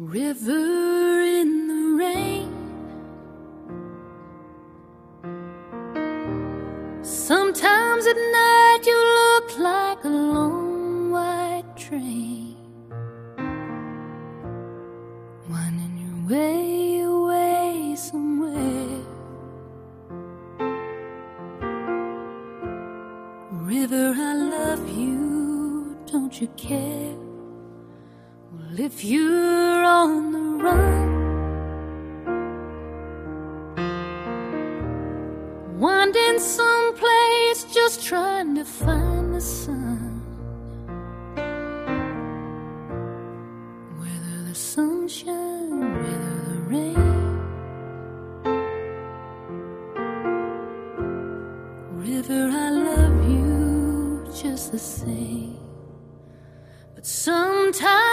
River in the rain. Sometimes at night you look like a long white train. Winding your way away somewhere. River, I love you, don't you care? If you're on the run, winding someplace just trying to find the sun. Whether the sunshine, whether the rain. River, I love you just the same. But sometimes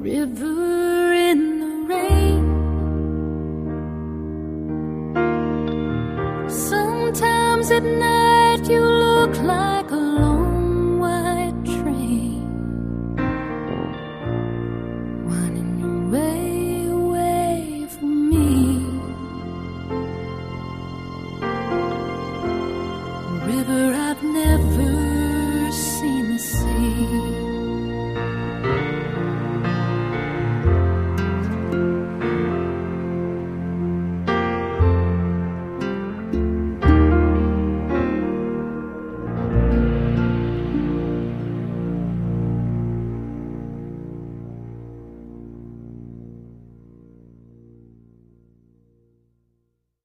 River in the rain. Sometimes at night you look like a long white train. Winding your way away from me. River,